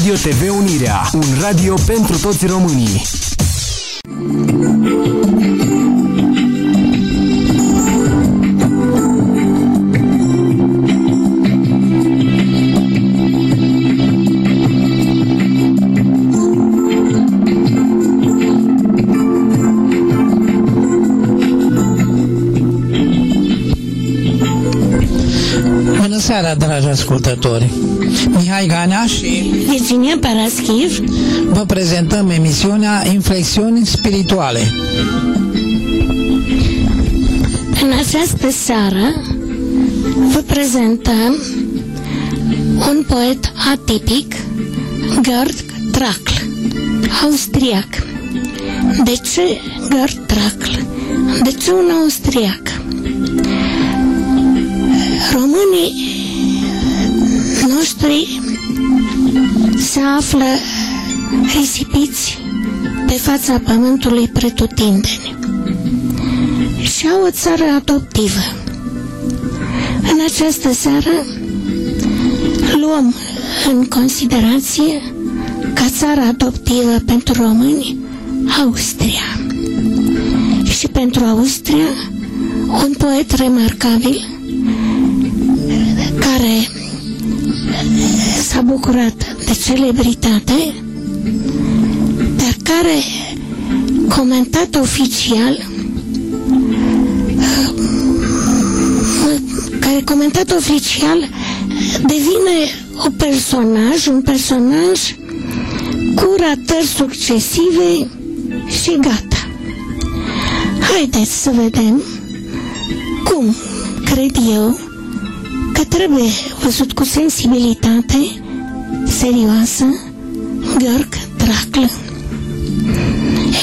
Radio TV Unirea, un radio pentru toți românii. Bună seara, dragi ascultători! Mihai Ganea și Virginia Paraschiv vă prezentăm emisiunea Inflexiuni Spirituale. În această seară vă prezentăm un poet atipic, Gerd Trakl, austriac. De ce Gerd Trakl? De ce un austriac? Românii noștri se află risipiți pe fața pământului pretutindeni și au o țară adoptivă. În această seară luăm în considerație ca țară adoptivă pentru români Austria. Și pentru Austria un poet remarcabil care s-a bucurat de celebritate, dar care comentat oficial care comentat oficial devine un personaj, un personaj cu ratări succesive și gata. Haideți să vedem cum cred eu că trebuie văzut cu sensibilitate serioasă Georg Trakl,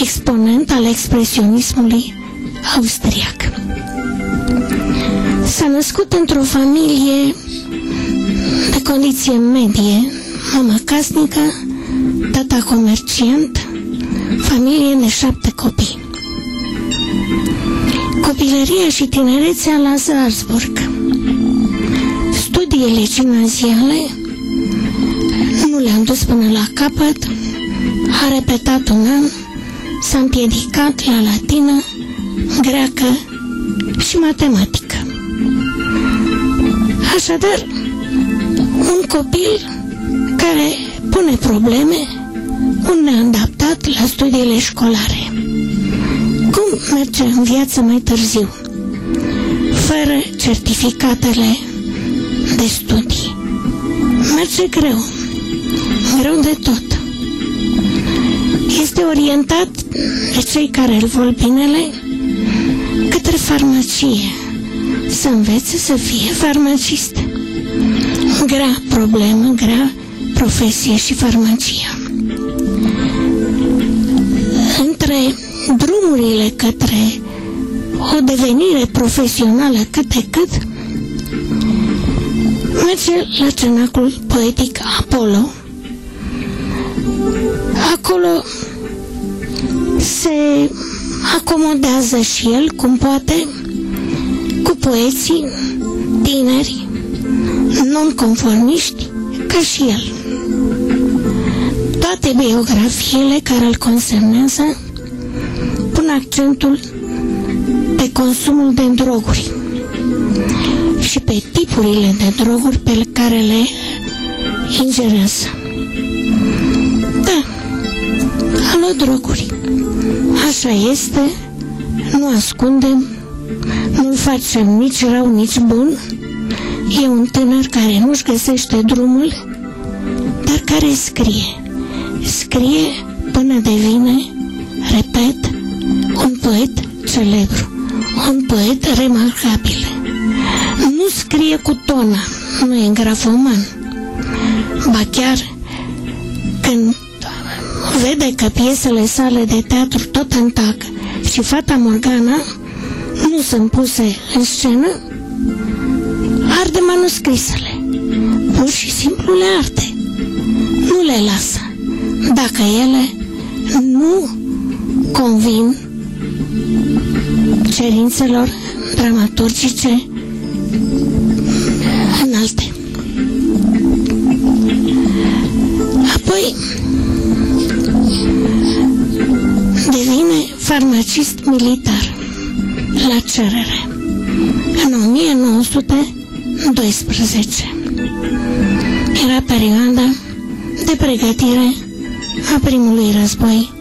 exponent al expresionismului austriac. S-a născut într-o familie de condiție medie, mama casnică, tata comerciant, familie de șapte copii. Copilăria și tinerețea la Salzburg. Studiile gimnaziale nu le-am dus până la capăt, a repetat un an, s-a împiedicat la latină, greacă și matematică. Așadar, un copil care pune probleme, un neadaptat la studiile școlare. Cum merge în viață mai târziu? Fără certificatele de studii. Merge greu, greu de tot. Este orientat de cei care îl vor binele către farmacie, să învețe să fie farmacist. Grea problemă, grea profesie și farmacia. Între drumurile către o devenire profesională cât de cât, merge la cenacul poetic Apollo. Acolo se acomodează și el, cum poate, cu poeții tineri, non-conformiști, ca și el. Toate biografiile care îl consemnează pun accentul pe consumul de droguri și pe tipurile de droguri pe care le ingerează. Da, alo droguri. Așa este, nu ascundem, nu facem nici rău, nici bun. E un tânăr care nu-și găsește drumul, dar care scrie. Scrie până devine, repet, un poet celebru, un poet remarcabil. Nu scrie cu tona, nu e grafoman. Ba chiar când vede că piesele sale de teatru tot întac și fata Morgana nu sunt puse în scenă, arde manuscrisele. Pur și simplu le arde. Nu le lasă. Dacă ele nu convin cerințelor dramaturgice farmacist militar la cerere în 1912. Era perioada de pregătire a primului război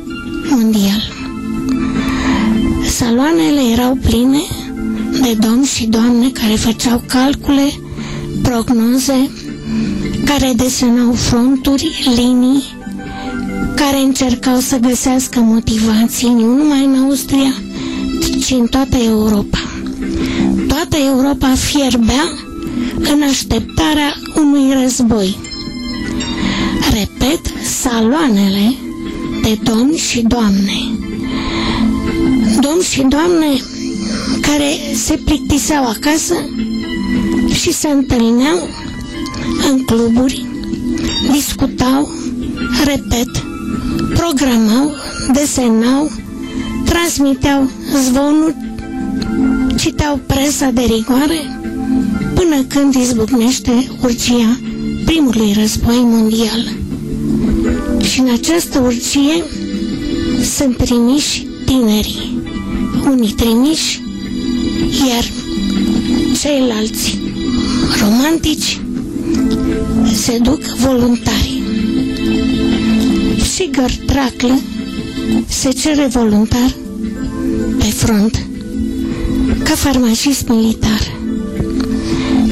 mondial. Saloanele erau pline de domni și doamne care făceau calcule, prognoze, care desenau fronturi, linii, care încercau să găsească motivații nu numai în Austria, ci în toată Europa. Toată Europa fierbea în așteptarea unui război. Repet, saloanele de domni și doamne. Domni și doamne care se plictiseau acasă și se întâlneau în cluburi, discutau, repet, programau, desenau, transmiteau zvonuri, citeau presa de rigoare, până când izbucnește urgia primului război mondial. Și în această urgie sunt trimiși tinerii, unii trimiși, iar ceilalți romantici se duc voluntari. Și Gărtraclă se cere voluntar pe front ca farmacist militar.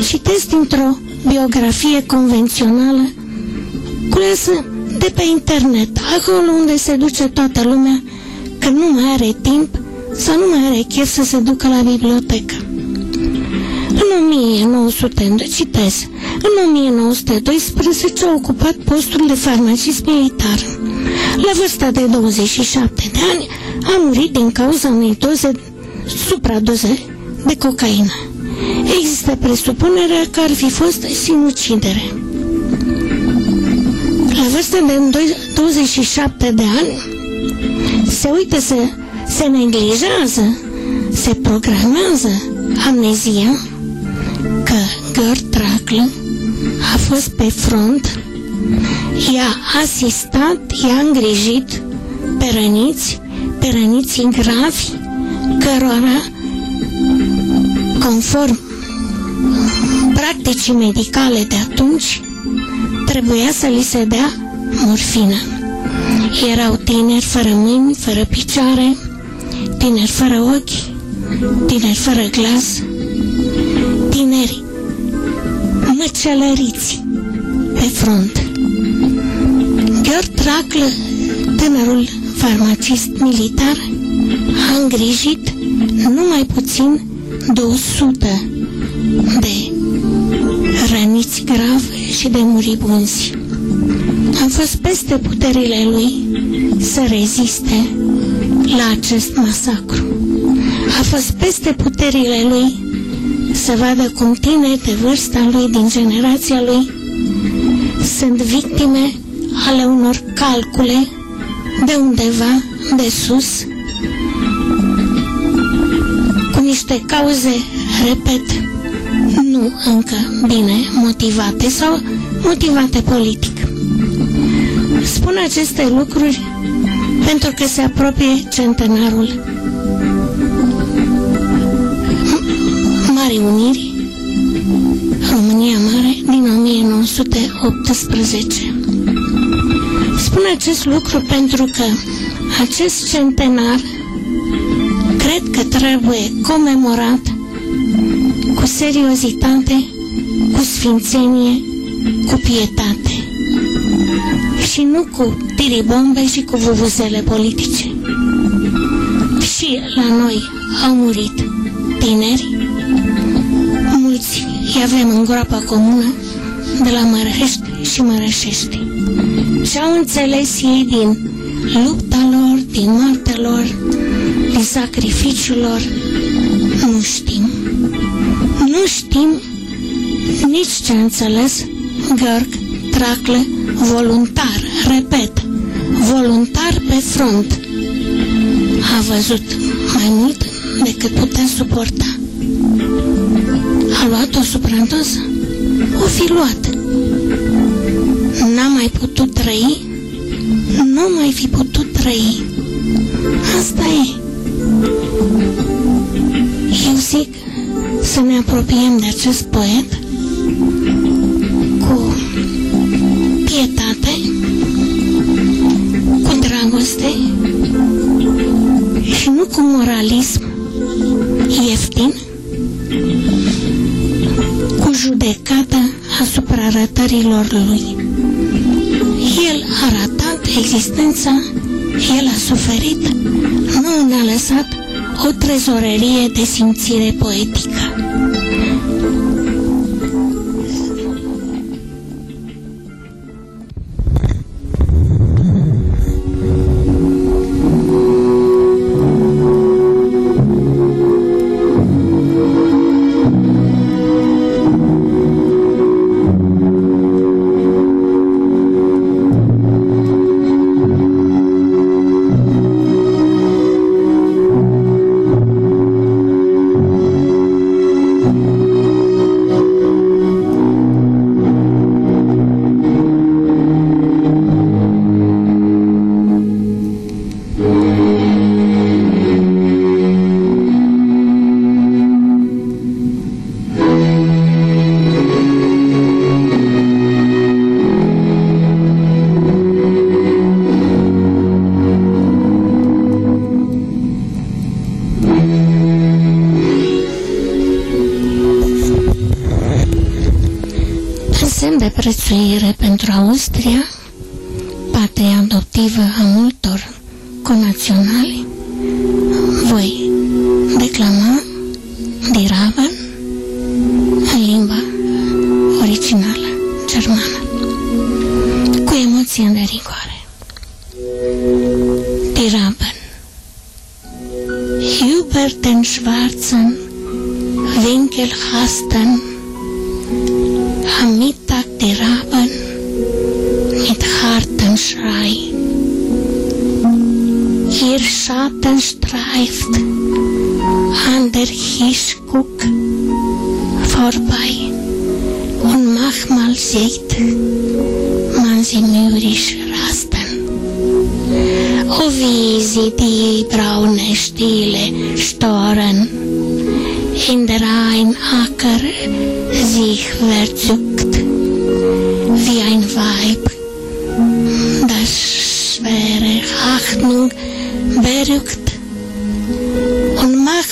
Citesc dintr-o biografie convențională culesă de pe internet, acolo unde se duce toată lumea că nu mai are timp sau nu mai are chef să se ducă la bibliotecă. În 1900, citez, în 1912 a ocupat postul de farmacist militar. La vârsta de 27 de ani a murit din cauza unei doze, supradoze de cocaină. Există presupunerea că ar fi fost sinucidere. La vârsta de 27 de ani se uită să se neglijează, se programează amnezia că Gert Traclă a fost pe front, i-a asistat, i-a îngrijit pe răniți, pe răniții gravi, cărora, conform practicii medicale de atunci, trebuia să li se dea morfină. Erau tineri fără mâini, fără picioare, tineri fără ochi, tineri fără glas, tineri măcelăriți pe front. Gheorg Traclă, tânărul farmacist militar, a îngrijit numai puțin 200 de răniți grav și de muribunzi. Am fost peste puterile lui să reziste la acest masacru. A fost peste puterile lui să vadă cum tineri de vârsta lui, din generația lui, sunt victime ale unor calcule de undeva de sus, cu niște cauze, repet, nu încă bine motivate sau motivate politic. Spun aceste lucruri pentru că se apropie centenarul Marii Uniri, România Mare, din 1918. Spun acest lucru pentru că acest centenar cred că trebuie comemorat cu seriozitate, cu sfințenie, cu pietate și nu cu tiribombe și cu vuvuzele politice. Și la noi au murit tineri, mulți îi avem în groapa comună de la Mărăști și Mărășești. Ce au înțeles ei din lupta lor, din moartea lor, din sacrificiul lor, nu știm. Nu știm nici ce a înțeles Gheorg Tracle voluntar, repet, voluntar pe front. A văzut mai mult decât putea suporta. A luat o supradoză? O fi luat. N-a mai putut trăi nu mai fi putut trăi. Asta e. Eu zic să ne apropiem de acest poet cu pietate, cu dragoste și nu cu moralism ieftin, arătărilor lui. El a ratat existența, el a suferit, nu ne-a lăsat o trezorerie de simțire poetică.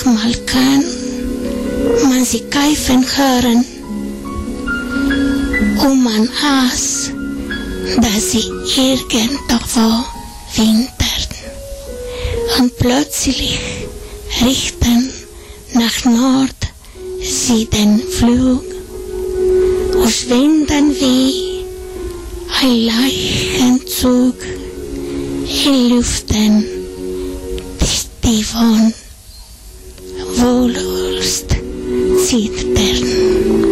Manchmal kann man sie keifen hören, und man aß, dass sie irgendwo wintern. Und plötzlich richten nach Nord sie den Flug und schwinden wie ein Leichenzug in Lüften, die, die verwaarloosd, sê Bern.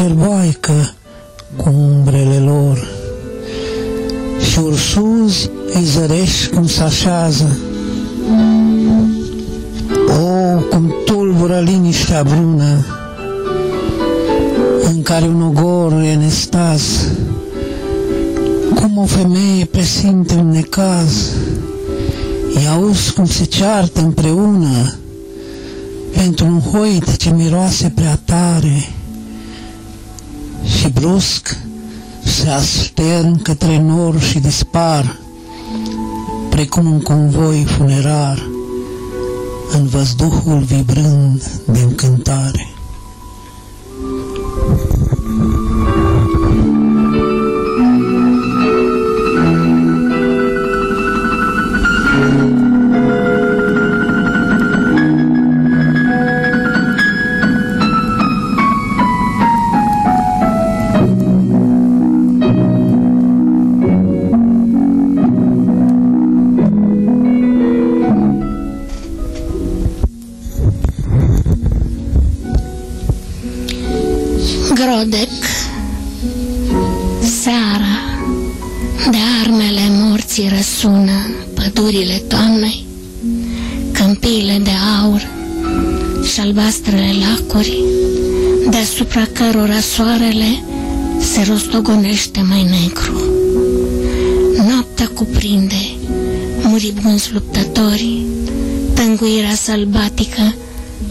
Rănesc o cerboaică cu umbrele lor. Și ursuzi îi zărești cum se așează. O, cum tulbură liniștea brună, în care un ogor e în estaz, cum o femeie presimte un necaz, îi auzi cum se ceartă împreună pentru un hoit ce miroase prea tare. și brusc se astern către nor și dispar, precum un convoi funerar în văzduhul vibrând de încântare. Pădurile toamnei, câmpiile de aur și albastrele lacuri, deasupra cărora soarele se rostogonește mai negru. Noaptea cuprinde muribunzi luptători, tânguirea sălbatică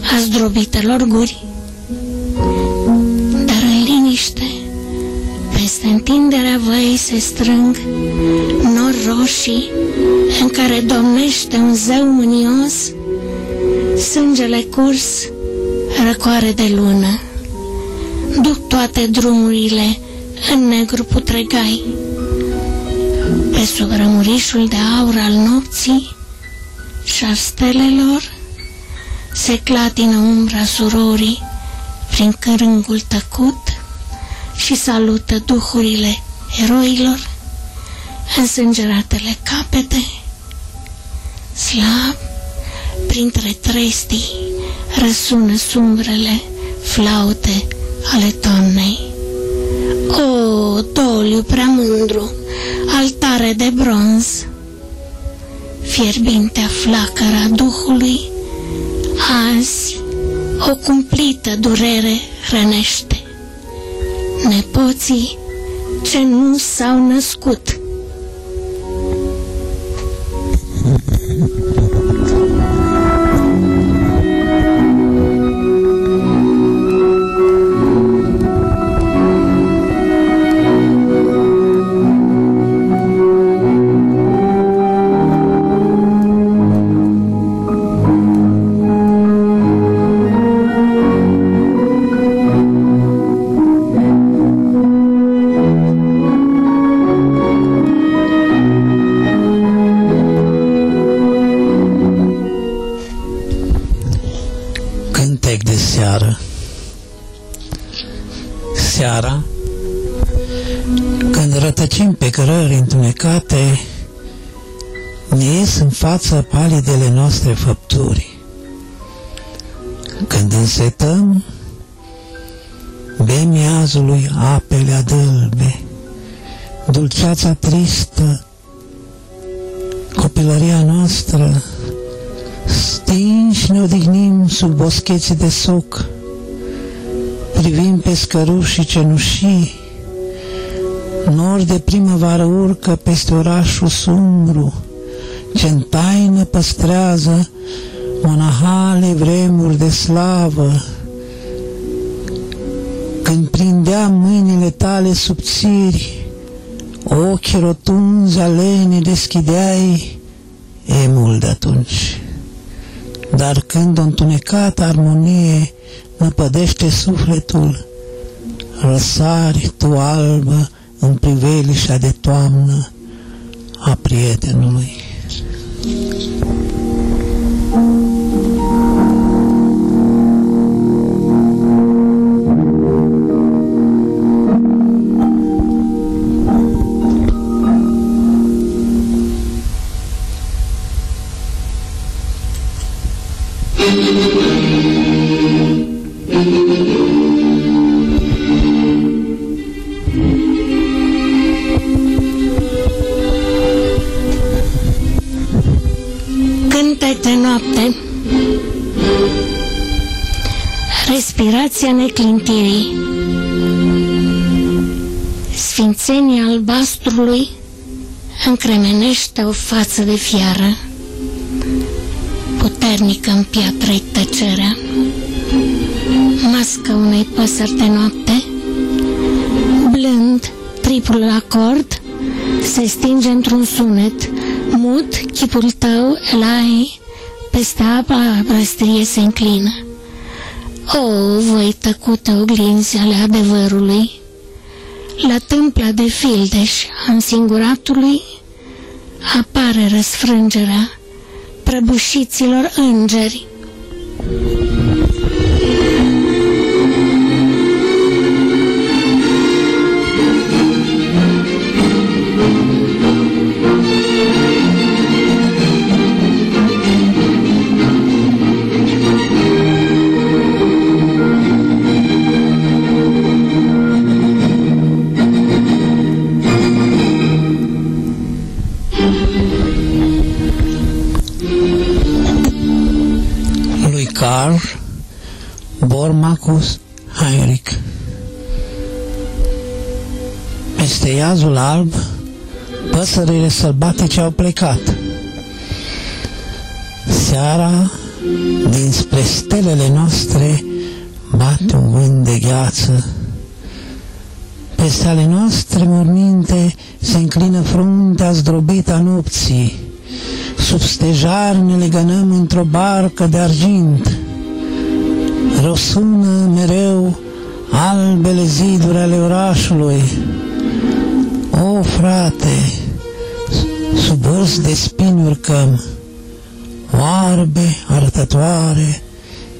a zdrobitelor guri. Se strâng nori roșii în care domnește un zeu mânios, sângele curs, răcoare de lună. Duc toate drumurile în negru putregai. Pe sub rămurișul de aur al nopții și al stelelor se clatină umbra surorii prin cărângul tăcut și salută duhurile eroilor însângeratele capete, slab, printre trestii, răsună sumbrele flaute ale toamnei. O, doliu prea mândru, altare de bronz, fierbintea flacăra Duhului, azi o cumplită durere hrănește. Nepoții ce nu s-au născut, Seara, când rătăcim pe cărări întunecate, ne ies în față palidele noastre făpturi. Când însetăm, bem miazului apele adâlbe, dulceața tristă, copilăria noastră, Stinși ne odihnim sub boscheții de soc, privim pe scăruși și cenușii, nori de primăvară urcă peste orașul sumbru, ce în taină păstrează monahale vremuri de slavă. Când prindeam mâinile tale subțiri, ochii rotunzi alene deschideai, e mult de atunci. Dar când o întunecată armonie năpădește sufletul, răsari tu albă în privelișa de toamnă a prietenului. Respirația neclintirii Sfințenia albastrului încremenește o față de fiară Puternică în piatră tăcerea Masca unei păsări de noapte Blând, triplul acord Se stinge într-un sunet Mut, chipul tău, Elai, peste apa brăstrie se înclină. O, voi tăcute oglinzi ale adevărului, la tâmpla de fildeș a însinguratului, apare răsfrângerea prăbușiților îngeri. Peste iazul alb, păsările sălbatice au plecat. Seara, dinspre stelele noastre, bate un vânt de gheață. Peste ale noastre morminte se înclină fruntea zdrobită a nopții. Sub stejar ne legănăm într-o barcă de argint. Răsună mereu albele ziduri ale orașului. O, frate, sub vârst de spini urcăm, oarbe arătătoare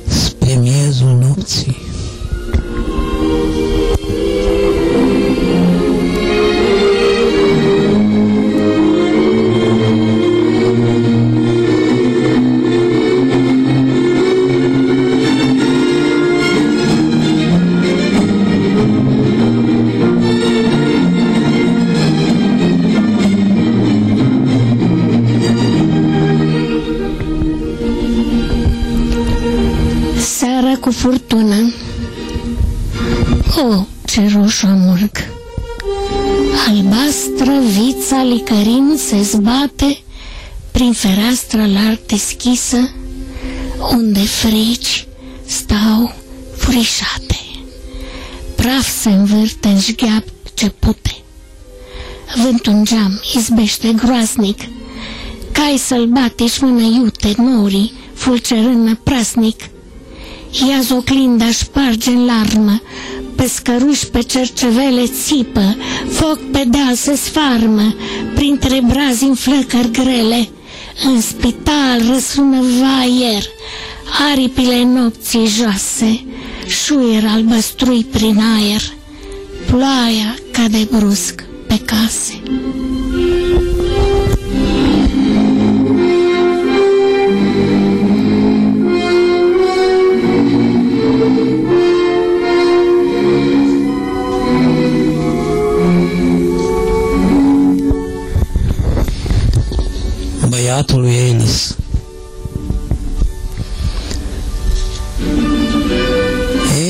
spre miezul nopții. Furtună. O, ce roșu amurg! Albastră vița licărin se zbate prin fereastra larg deschisă, unde frici stau furișate. Praf se învârte în șgheap ce pute. Vântul în geam izbește groaznic, cai sălbatici mână iute norii, fulcerând prasnic, Iaz oglinda șparge în larmă, pe scăruși pe cercevele țipă, foc pe deal se sfarmă, printre brazi în flăcări grele, în spital răsună vaier, aripile nopții joase, șuier albăstrui prin aer, ploaia cade brusc pe case. Băiatul lui Elis.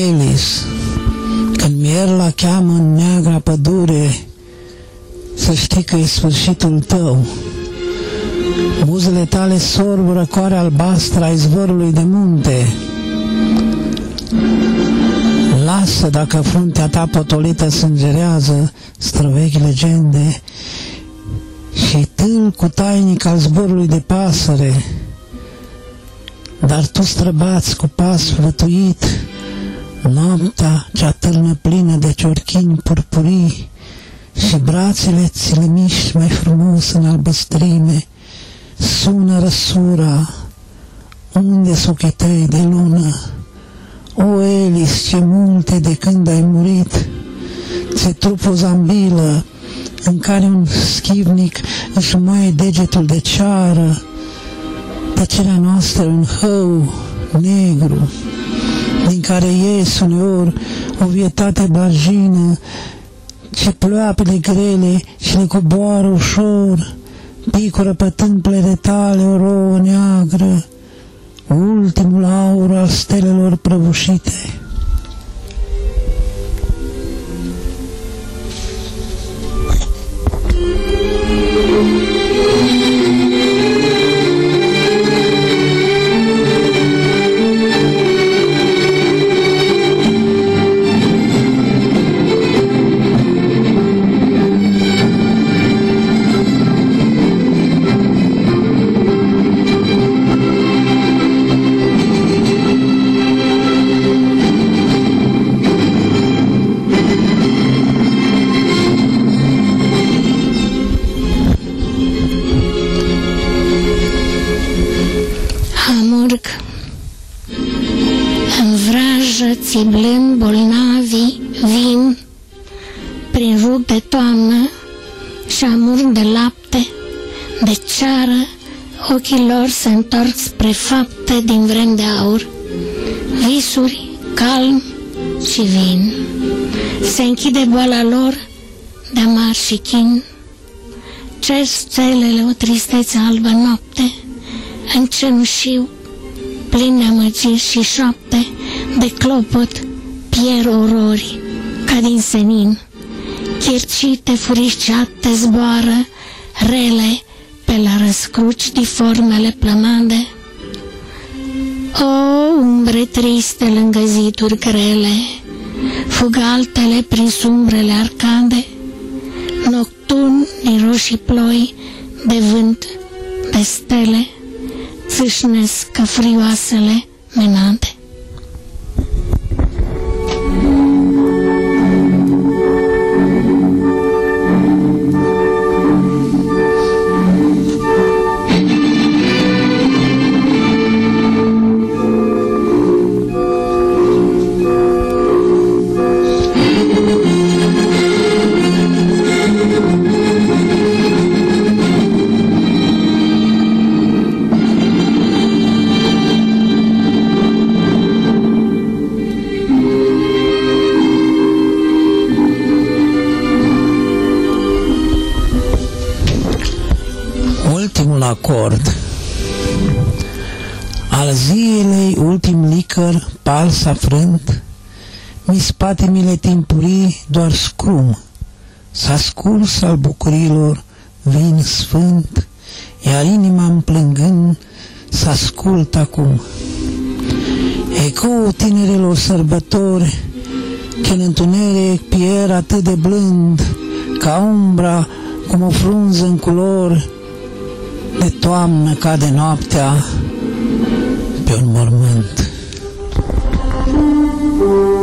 Elis, când mierla cheamă în neagra pădure, să știi că e sfârșitul tău. Buzele tale sorb răcoare albastră a izvorului de munte. Lasă dacă fruntea ta potolită sângerează străvechi legende și tâl cu tainic al zborului de pasăre, dar tu străbați cu pas flătuit noaptea cea târnă plină de ciorchini purpurii și brațele ți le miști mai frumos în albăstrime, sună răsura, unde suchetei de lună, o Elis, ce multe de când ai murit, ți trupul zambilă, în care un schivnic își moaie degetul de ceară, tăcerea noastră un hău negru, din care ies uneori o vietate barjină, ce ploapele grele și le coboară ușor, picură pe tâmplele tale o rouă neagră, ultimul aur al stelelor prăbușite. Amurg se întorc spre fapte din vrem de aur Visuri, calm și vin. Se închide boala lor de amar și chin. Cer stelele o tristețe albă noapte în cenușiu, plin de amăgiri și șoapte, de clopot, pier orori ca din senin, chircite furicate zboară, rele, pe la răscruci diformele plămande. O, umbre triste lângă ziduri grele, fug altele prin sumbrele arcade, nocturni roșii ploi de vânt, de stele, țâșnesc ca frioasele scurs al bucurilor vin sfânt, iar inima îmi plângând să ascult acum. Ecou tinerilor sărbători, când întuneric pier atât de blând, ca umbra, cum o frunză în culori, de toamnă cade noaptea pe un mormânt. și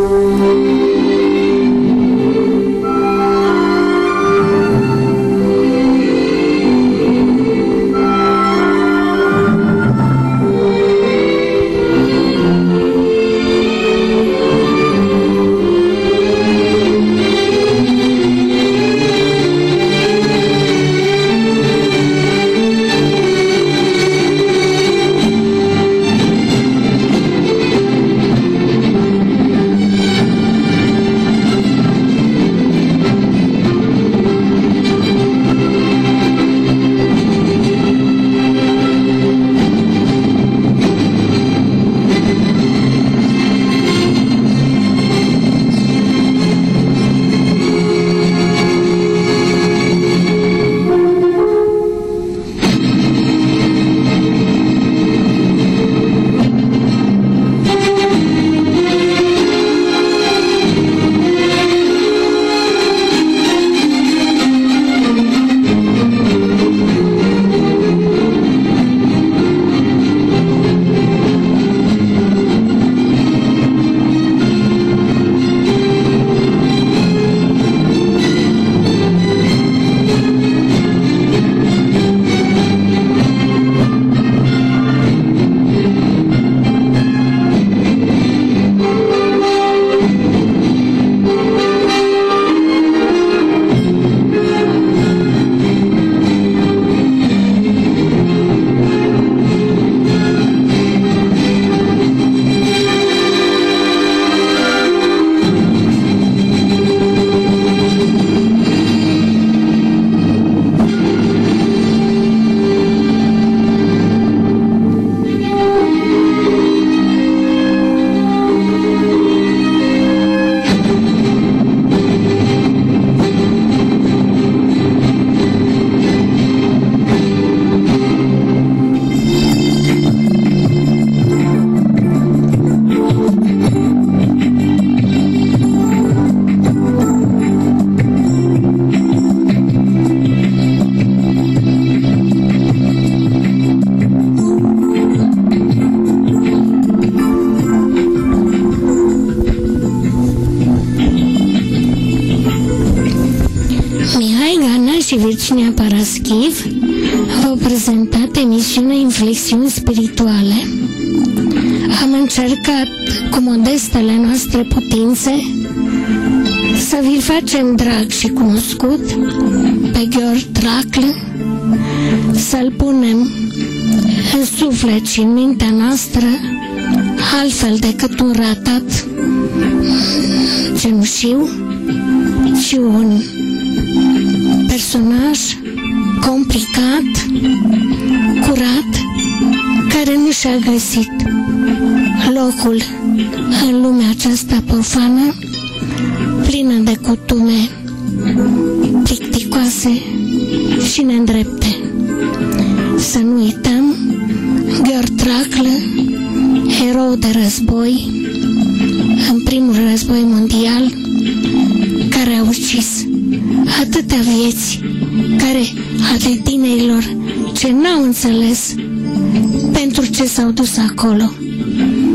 Virginia Paraschiv v-au prezentat emisiunea Inflexiuni Spirituale. Am încercat cu modestele noastre putințe să vi-l facem drag și cunoscut pe Gheorghe Traclă, să-l punem în suflet și în mintea noastră altfel decât un ratat cenușiu, ci un personaj complicat, curat, care nu și-a găsit locul în lumea aceasta profană, plină de cutume plicticoase și neîndrepte. S-au dus acolo,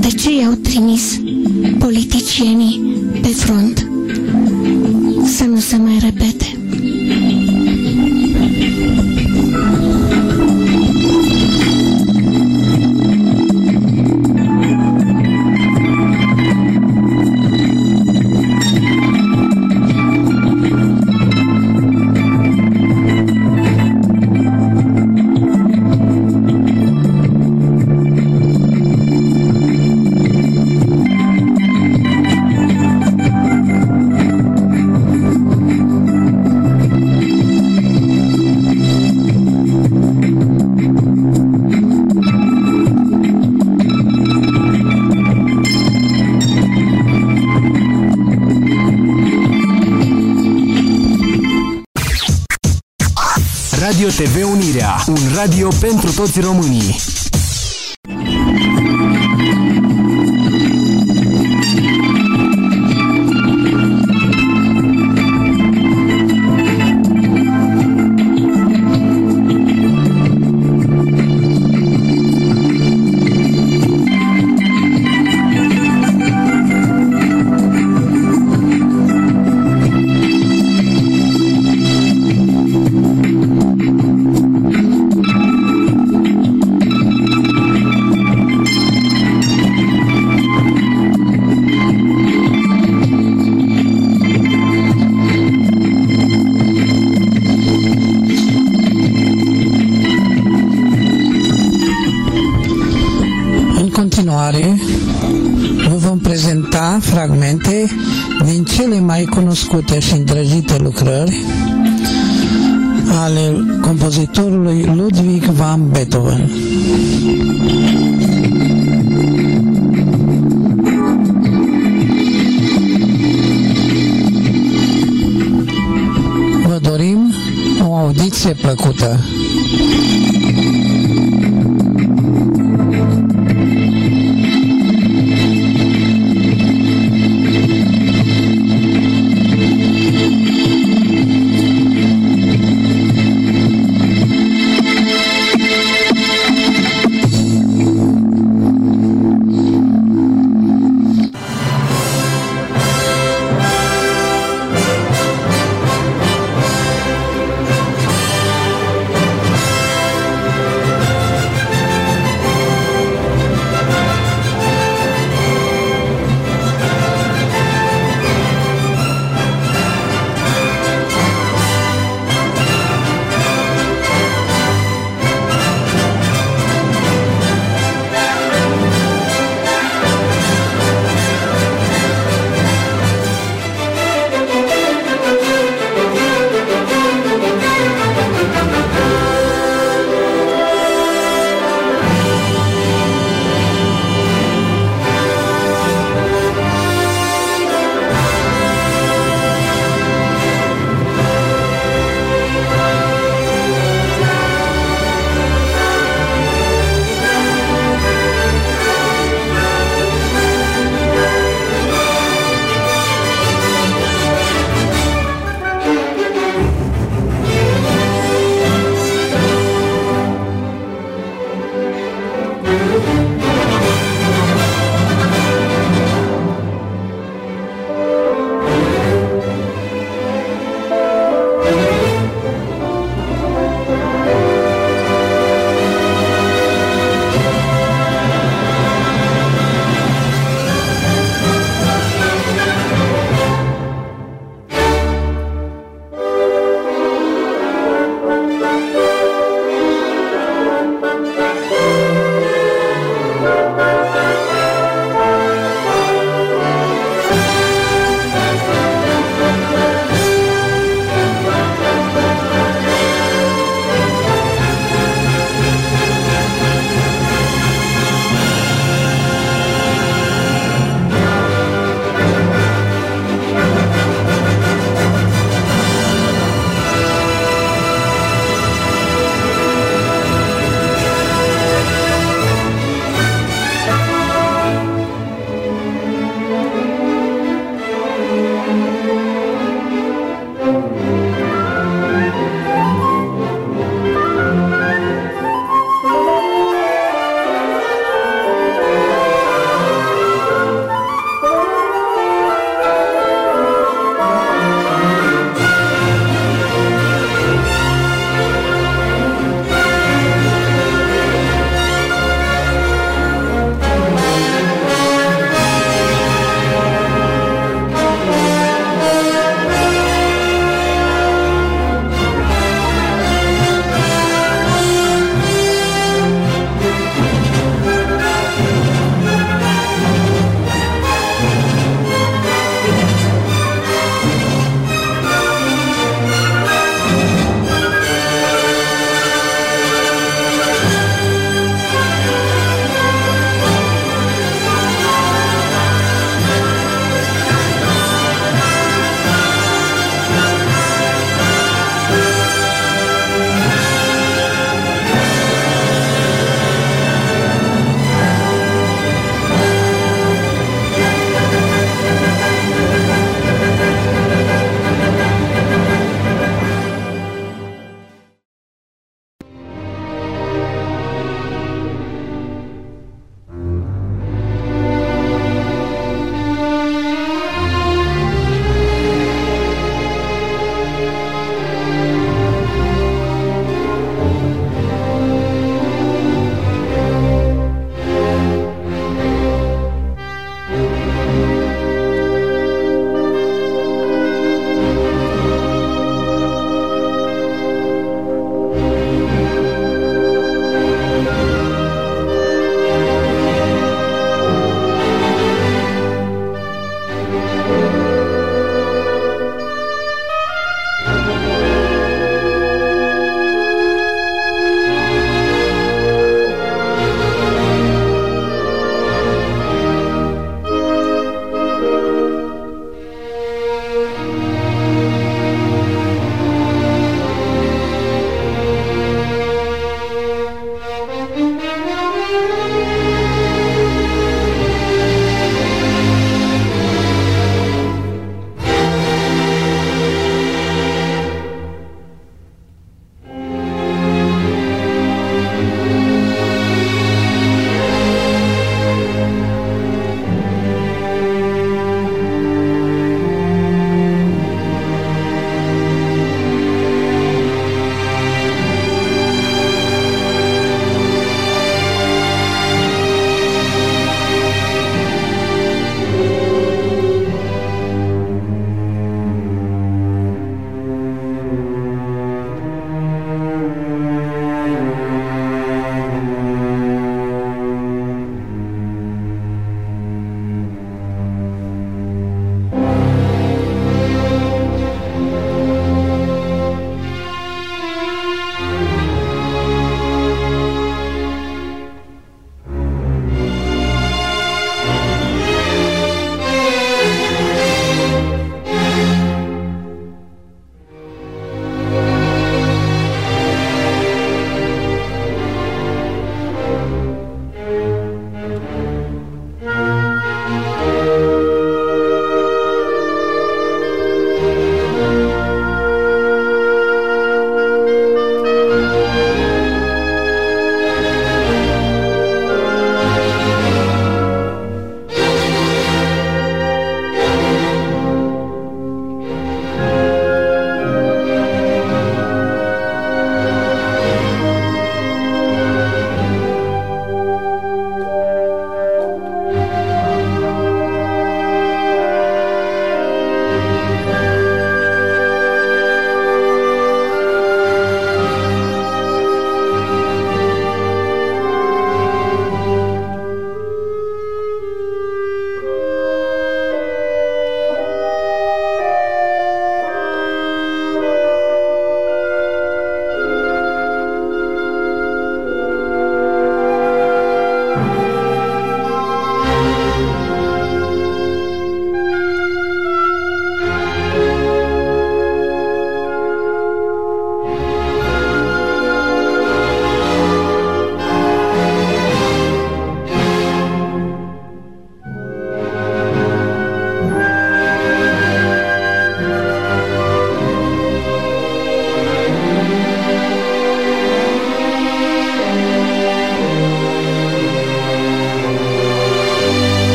de ce i-au trimis TV Unirea, un radio pentru toți românii. Cele mai cunoscute și îndrăgite lucrări ale compozitorului Ludwig van Beethoven. Vă dorim o audiție plăcută.